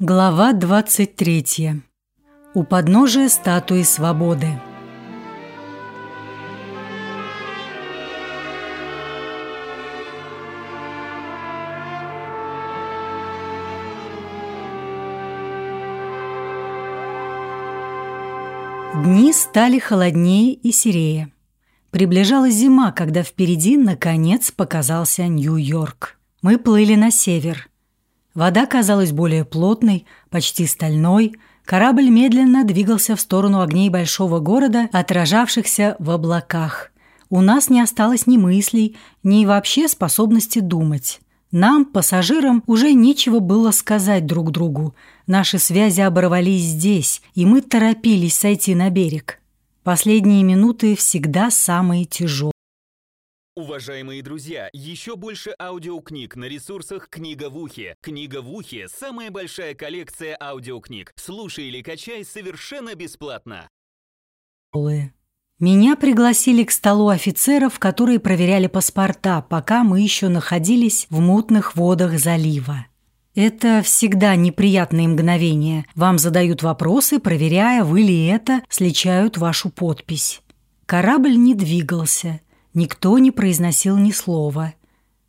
Глава 23. У подножия статуи свободы. Дни стали холоднее и серее. Приближалась зима, когда впереди, наконец, показался Нью-Йорк. Мы плыли на север – Вода казалась более плотной, почти стальной. Корабль медленно двигался в сторону огней большого города, отражавшихся в облаках. У нас не осталось ни мыслей, ни вообще способности думать. Нам, пассажирам, уже нечего было сказать друг другу. Наши связи оборвались здесь, и мы торопились сойти на берег. Последние минуты всегда самые тяжелые. Уважаемые друзья, еще больше аудиокниг на ресурсах «Книга в ухе». «Книга в ухе» — самая большая коллекция аудиокниг. Слушай или качай совершенно бесплатно. Меня пригласили к столу офицеров, которые проверяли паспорта, пока мы еще находились в мутных водах залива. Это всегда неприятные мгновения. Вам задают вопросы, проверяя, вы ли это, сличают вашу подпись. Корабль не двигался – Никто не произносил ни слова.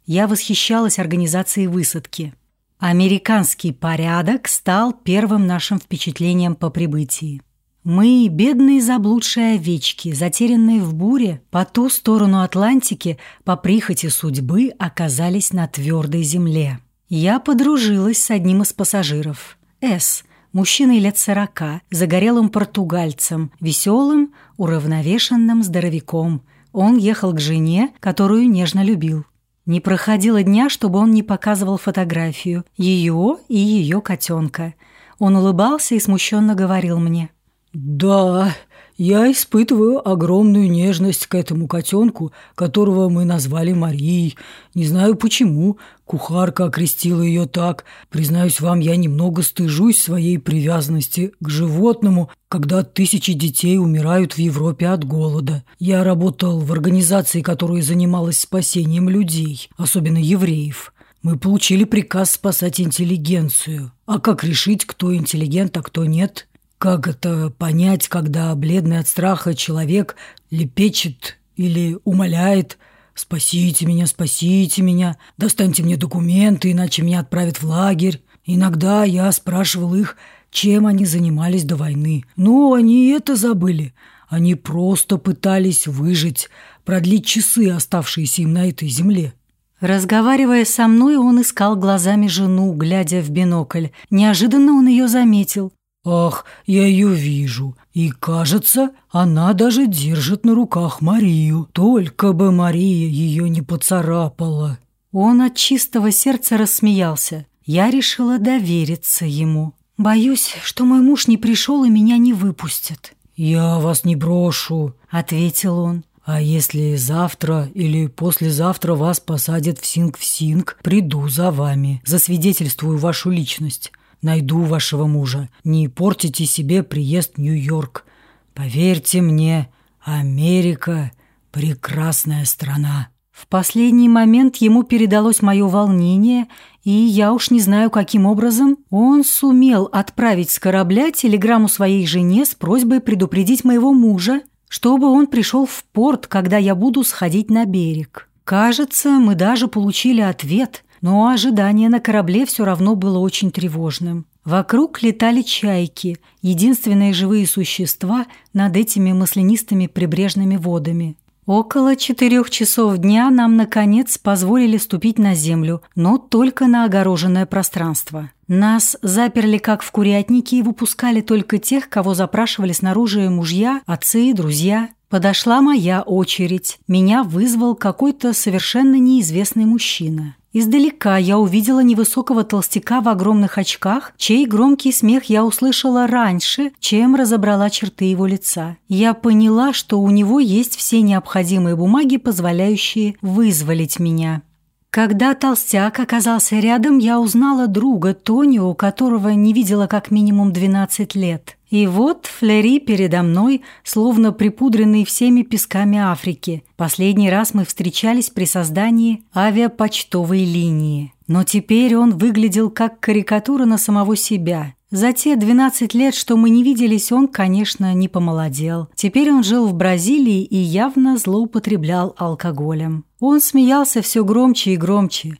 Я восхищалась организацией высадки. Американский порядок стал первым нашим впечатлением по прибытии. Мы, бедные заблудшие овечки, затерянные в буре, по ту сторону Атлантики, по прихоти судьбы, оказались на твердой земле. Я подружилась с одним из пассажиров. С. Мужчиной лет сорока, загорелым португальцем, веселым, уравновешенным здоровяком – он ехал к жене, которую нежно любил. Не проходило дня, чтобы он не показывал фотографию, ее и ее котенка. Он улыбался и смущенно говорил мне. «Да, я испытываю огромную нежность к этому котенку, которого мы назвали Марией. Не знаю почему. Кухарка окрестила ее так. Признаюсь вам, я немного стыжусь своей привязанности к животному, когда тысячи детей умирают в Европе от голода. Я работал в организации, которая занималась спасением людей, особенно евреев. Мы получили приказ спасать интеллигенцию. А как решить, кто интеллигент, а кто нет? Как это понять, когда бледный от страха человек лепечет или умоляет «Спасите меня, спасите меня, достаньте мне документы, иначе меня отправят в лагерь». Иногда я спрашивал их, чем они занимались до войны. Но они это забыли. Они просто пытались выжить, продлить часы, оставшиеся им на этой земле. Разговаривая со мной, он искал глазами жену, глядя в бинокль. Неожиданно он ее заметил. Ах, я ее вижу. И, кажется, она даже держит на руках Марию. Только бы Мария ее не поцарапала. Он от чистого сердца рассмеялся. Я решила довериться ему. Боюсь, что мой муж не пришел и меня не выпустят. «Я вас не брошу», — ответил он. «А если завтра или послезавтра вас посадят в Синг-в-Синг, приду за вами, засвидетельствую вашу личность найду вашего мужа. Не портите себе приезд в Нью-Йорк. Поверьте мне, Америка – прекрасная страна». В последний момент ему передалось мое волнение, и я уж не знаю, каким образом он сумел отправить с корабля телеграмму своей жене с просьбой предупредить моего мужа, чтобы он пришел в порт, когда я буду сходить на берег. Кажется, мы даже получили ответ – но ожидание на корабле все равно было очень тревожным. Вокруг летали чайки, единственные живые существа над этими маслянистыми прибрежными водами. Около четырех часов дня нам, наконец, позволили ступить на землю, но только на огороженное пространство. Нас заперли как в курятнике и выпускали только тех, кого запрашивали снаружи мужья, отцы, друзья. Подошла моя очередь. Меня вызвал какой-то совершенно неизвестный мужчина. Издалека я увидела невысокого толстяка в огромных очках, чей громкий смех я услышала раньше, чем разобрала черты его лица. Я поняла, что у него есть все необходимые бумаги, позволяющие вызволить меня. Когда толстяк оказался рядом, я узнала друга Тони, у которого не видела как минимум 12 лет. И вот Флери передо мной, словно припудренный всеми песками Африки. Последний раз мы встречались при создании авиапочтовой линии. Но теперь он выглядел как карикатура на самого себя. За те 12 лет, что мы не виделись, он, конечно, не помолодел. Теперь он жил в Бразилии и явно злоупотреблял алкоголем. Он смеялся все громче и громче.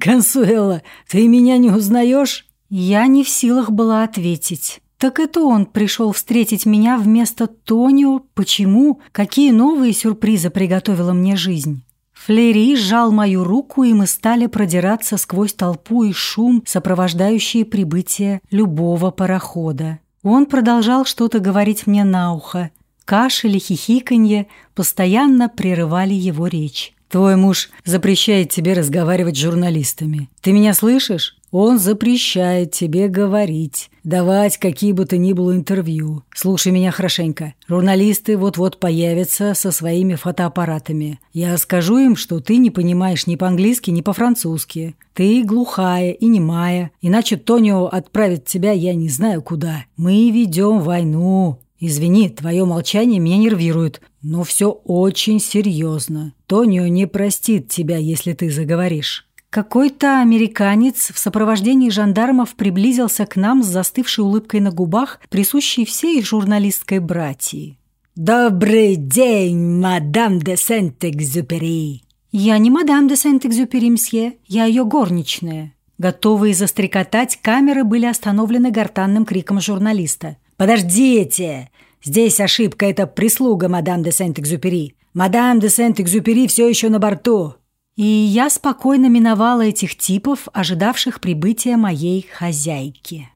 «Консуэла, ты меня не узнаешь?» Я не в силах была ответить. Так это он пришел встретить меня вместо Тонио. Почему? Какие новые сюрпризы приготовила мне жизнь? Флери сжал мою руку, и мы стали продираться сквозь толпу и шум, сопровождающие прибытие любого парохода. Он продолжал что-то говорить мне на ухо. Кашель и хихиканье постоянно прерывали его речь. «Твой муж запрещает тебе разговаривать с журналистами. Ты меня слышишь? Он запрещает тебе говорить, давать какие бы то ни было интервью. Слушай меня хорошенько. Журналисты вот-вот появятся со своими фотоаппаратами. Я скажу им, что ты не понимаешь ни по-английски, ни по-французски. Ты глухая и немая, иначе Тонио отправит тебя я не знаю куда. Мы ведем войну. Извини, твое молчание меня нервирует, но все очень серьезно. Тонио не простит тебя, если ты заговоришь. Какой-то американец в сопровождении жандармов приблизился к нам с застывшей улыбкой на губах, присущей всей журналистской братьи. «Добрый день, мадам де Сент-Экзюпери!» «Я не мадам де Сент-Экзюпери, мсье, я ее горничная». Готовые застрекотать, камеры были остановлены гортанным криком журналиста. «Подождите! Здесь ошибка, это прислуга мадам де Сент-Экзюпери. Мадам де Сент-Экзюпери все еще на борту. И я спокойно миновала этих типов, ожидавших прибытия моей хозяйки.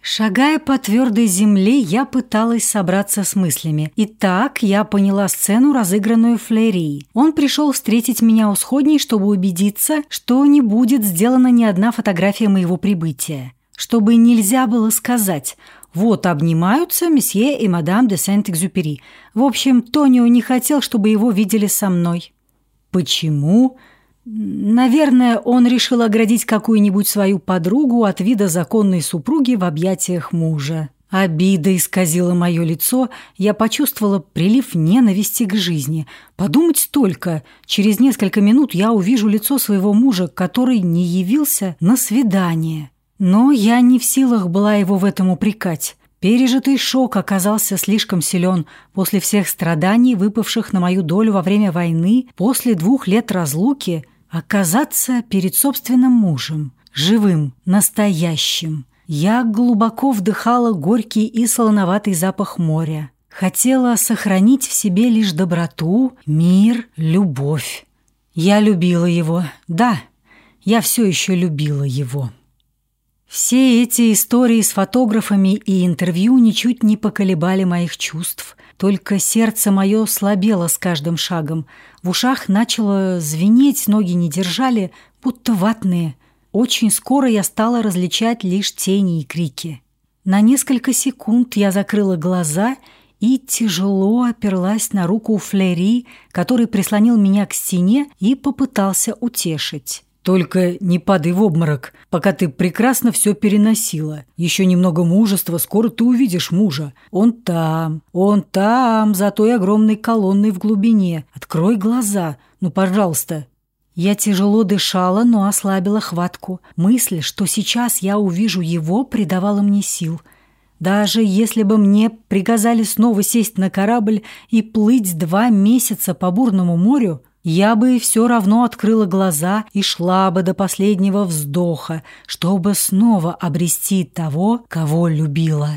Шагая по твердой земле, я пыталась собраться с мыслями. И так я поняла сцену, разыгранную Флери. Он пришел встретить меня у сходней, чтобы убедиться, что не будет сделана ни одна фотография моего прибытия. Чтобы нельзя было сказать «Вот обнимаются месье и мадам де Сент-Экзюпери». В общем, Тонио не хотел, чтобы его видели со мной. Почему? Наверное, он решил оградить какую-нибудь свою подругу от вида законной супруги в объятиях мужа. Обида исказила мое лицо, я почувствовала прилив ненависти к жизни. Подумать только, через несколько минут я увижу лицо своего мужа, который не явился на свидание. Но я не в силах была его в этом упрекать. Пережитый шок оказался слишком силен после всех страданий, выпавших на мою долю во время войны, после двух лет разлуки – Оказаться перед собственным мужем, живым, настоящим. Я глубоко вдыхала горький и солоноватый запах моря. Хотела сохранить в себе лишь доброту, мир, любовь. Я любила его, да, я все еще любила его. Все эти истории с фотографами и интервью ничуть не поколебали моих чувств. Только сердце мое слабело с каждым шагом. В ушах начало звенеть, ноги не держали, будто ватные. Очень скоро я стала различать лишь тени и крики. На несколько секунд я закрыла глаза и тяжело оперлась на руку Флери, который прислонил меня к стене и попытался утешить. Только не падай в обморок, пока ты прекрасно все переносила. Еще немного мужества, скоро ты увидишь мужа. Он там, он там, за той огромной колонной в глубине. Открой глаза, ну, пожалуйста». Я тяжело дышала, но ослабила хватку. Мысль, что сейчас я увижу его, придавала мне сил. Даже если бы мне приказали снова сесть на корабль и плыть два месяца по бурному морю, я бы все равно открыла глаза и шла бы до последнего вздоха, чтобы снова обрести того, кого любила.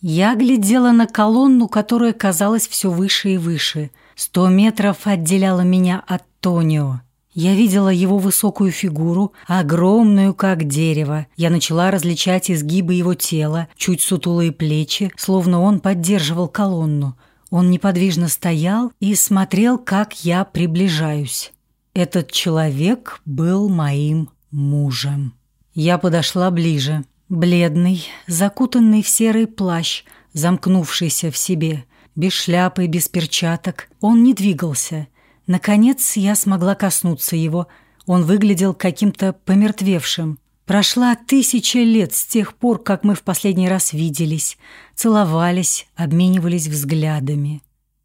Я глядела на колонну, которая казалась все выше и выше. Сто метров отделяла меня от Тонио. Я видела его высокую фигуру, огромную, как дерево. Я начала различать изгибы его тела, чуть сутулые плечи, словно он поддерживал колонну. Он неподвижно стоял и смотрел, как я приближаюсь. Этот человек был моим мужем. Я подошла ближе. Бледный, закутанный в серый плащ, замкнувшийся в себе, без шляпы, без перчаток, он не двигался. Наконец я смогла коснуться его. Он выглядел каким-то помертвевшим. Прошла тысяча лет с тех пор, как мы в последний раз виделись, целовались, обменивались взглядами.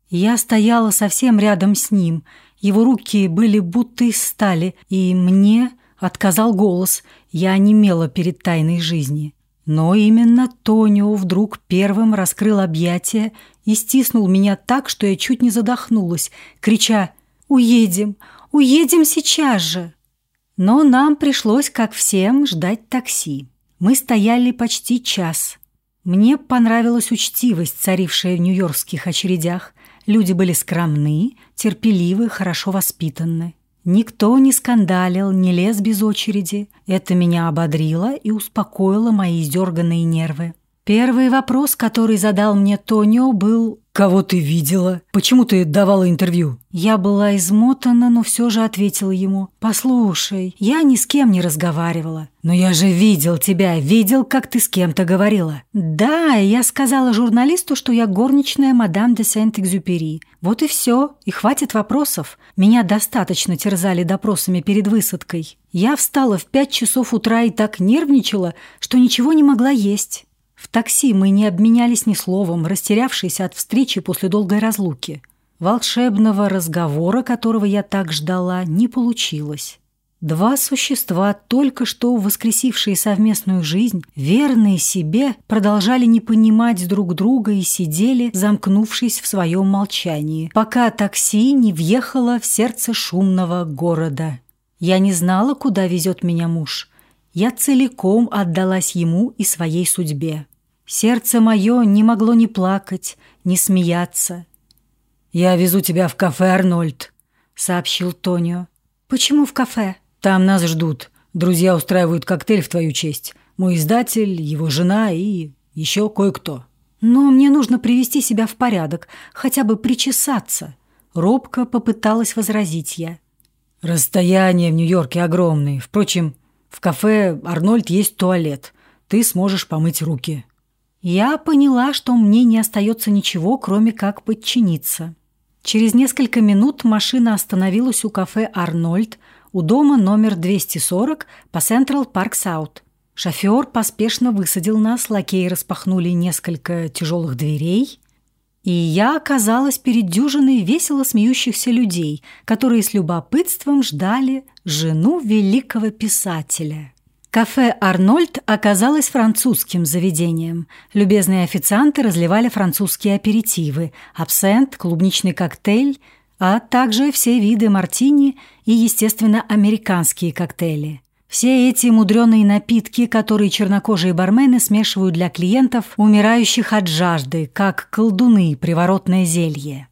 Я стояла совсем рядом с ним, его руки были будто из стали, и мне отказал голос, я онемела перед тайной жизни. Но именно Тонио вдруг первым раскрыл объятия и стиснул меня так, что я чуть не задохнулась, крича «Уедем! Уедем сейчас же!» Но нам пришлось, как всем, ждать такси. Мы стояли почти час. Мне понравилась учтивость, царившая в нью-йоркских очередях. Люди были скромны, терпеливы, хорошо воспитаны. Никто не скандалил, не лез без очереди. Это меня ободрило и успокоило мои издерганные нервы. Первый вопрос, который задал мне Тонио, был «Кого ты видела? Почему ты давала интервью?» Я была измотана, но все же ответила ему «Послушай, я ни с кем не разговаривала». «Но я же видел тебя, видел, как ты с кем-то говорила». «Да, я сказала журналисту, что я горничная мадам де Сент-Экзюпери. Вот и все, и хватит вопросов. Меня достаточно терзали допросами перед высадкой. Я встала в пять часов утра и так нервничала, что ничего не могла есть». В такси мы не обменялись ни словом, растерявшись от встречи после долгой разлуки. Волшебного разговора, которого я так ждала, не получилось. Два существа, только что воскресившие совместную жизнь, верные себе, продолжали не понимать друг друга и сидели, замкнувшись в своем молчании, пока такси не въехало в сердце шумного города. Я не знала, куда везет меня муж. Я целиком отдалась ему и своей судьбе. Сердце мое не могло ни плакать, ни смеяться. «Я везу тебя в кафе, Арнольд», — сообщил Тонио. «Почему в кафе?» «Там нас ждут. Друзья устраивают коктейль в твою честь. Мой издатель, его жена и еще кое-кто». «Но мне нужно привести себя в порядок, хотя бы причесаться». Робко попыталась возразить я. «Расстояния в Нью-Йорке огромные. Впрочем, в кафе «Арнольд» есть туалет. Ты сможешь помыть руки». Я поняла, что мне не остается ничего, кроме как подчиниться. Через несколько минут машина остановилась у кафе «Арнольд» у дома номер 240 по Централ Парк Саут. Шофер поспешно высадил нас, лакеи распахнули несколько тяжелых дверей, и я оказалась перед дюжиной весело смеющихся людей, которые с любопытством ждали жену великого писателя. Кафе «Арнольд» оказалось французским заведением. Любезные официанты разливали французские аперитивы, абсент, клубничный коктейль, а также все виды мартини и, естественно, американские коктейли. Все эти мудреные напитки, которые чернокожие бармены смешивают для клиентов, умирающих от жажды, как колдуны приворотное зелье.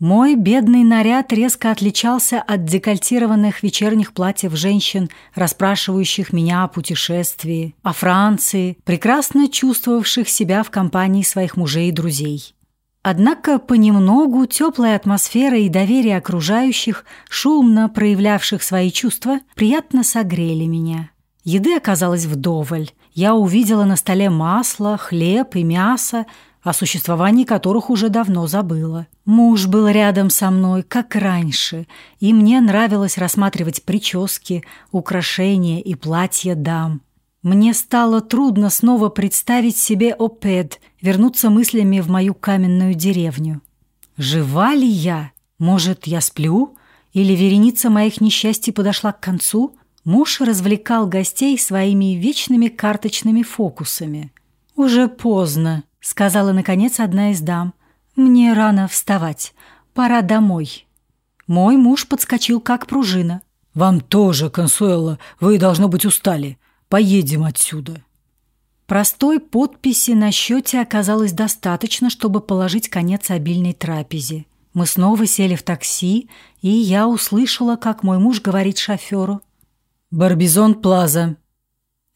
Мой бедный наряд резко отличался от декольтированных вечерних платьев женщин, расспрашивающих меня о путешествии, о Франции, прекрасно чувствовавших себя в компании своих мужей и друзей. Однако понемногу теплая атмосфера и доверие окружающих, шумно проявлявших свои чувства, приятно согрели меня. Еды оказалось вдоволь. Я увидела на столе масло, хлеб и мясо, о существовании которых уже давно забыла. Муж был рядом со мной, как раньше, и мне нравилось рассматривать прически, украшения и платья дам. Мне стало трудно снова представить себе Опед, вернуться мыслями в мою каменную деревню. Жива ли я? Может, я сплю? Или вереница моих несчастий подошла к концу? Муж развлекал гостей своими вечными карточными фокусами. Уже поздно, — сказала, наконец, одна из дам. «Мне рано вставать. Пора домой». Мой муж подскочил, как пружина. «Вам тоже, Консуэлла. Вы, должно быть, устали. Поедем отсюда». Простой подписи на счете оказалось достаточно, чтобы положить конец обильной трапезе. Мы снова сели в такси, и я услышала, как мой муж говорит шоферу. «Барбизон Плаза.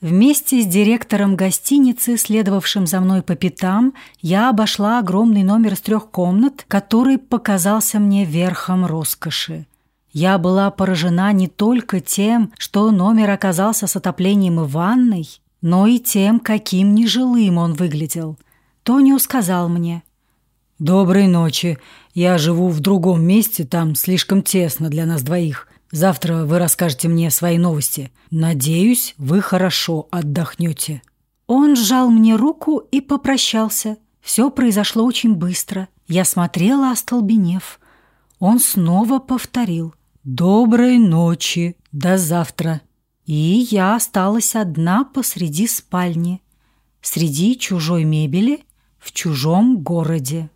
Вместе с директором гостиницы, следовавшим за мной по пятам, я обошла огромный номер из трех комнат, который показался мне верхом роскоши. Я была поражена не только тем, что номер оказался с отоплением и ванной, но и тем, каким нежилым он выглядел. Тонио сказал мне. «Доброй ночи. Я живу в другом месте, там слишком тесно для нас двоих. Завтра вы расскажете мне свои новости. Надеюсь, вы хорошо отдохнете». Он сжал мне руку и попрощался. Все произошло очень быстро. Я смотрела, остолбенев. Он снова повторил «Доброй ночи, до завтра». И я осталась одна посреди спальни, среди чужой мебели в чужом городе.